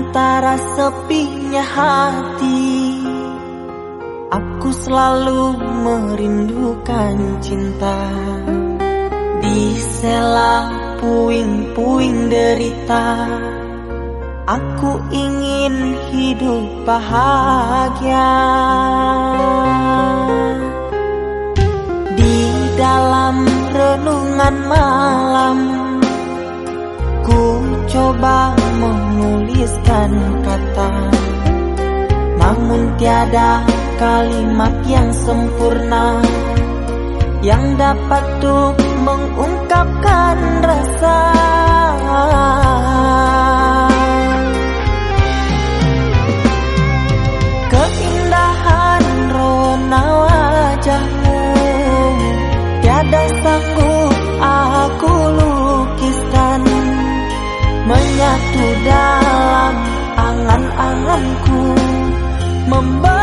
Betapa sepinya hati Aku selalu merindukan cinta. Di sela puing-puing derita Aku ingin hidup bahagia. Di dalam renungan malam Ku coba kata. Namun tiada kalimat yang sempurna yang dapat tuh mengungkapkan rasa. Keindahan rona wajahmu. Tiada sanggup aku lukiskan menyatu dalam membelai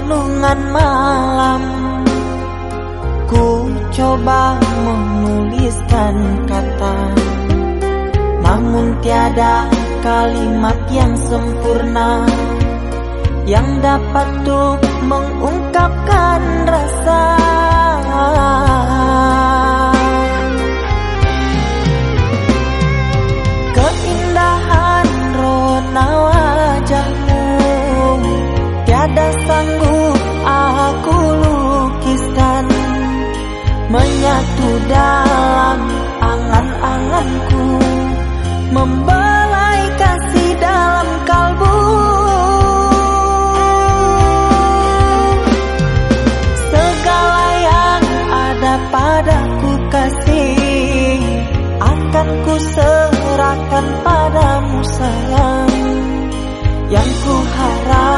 renungan malam. Ku coba menuliskan kata. Namun tiada kalimat yang sempurna Yang dapat tuh mengungkapkan Menyatu dalam angan-anganku. Membelai kasih dalam kalbu. Segala yang ada padaku kasih Akan ku serahkan padamu sayang. Yang ku harapkan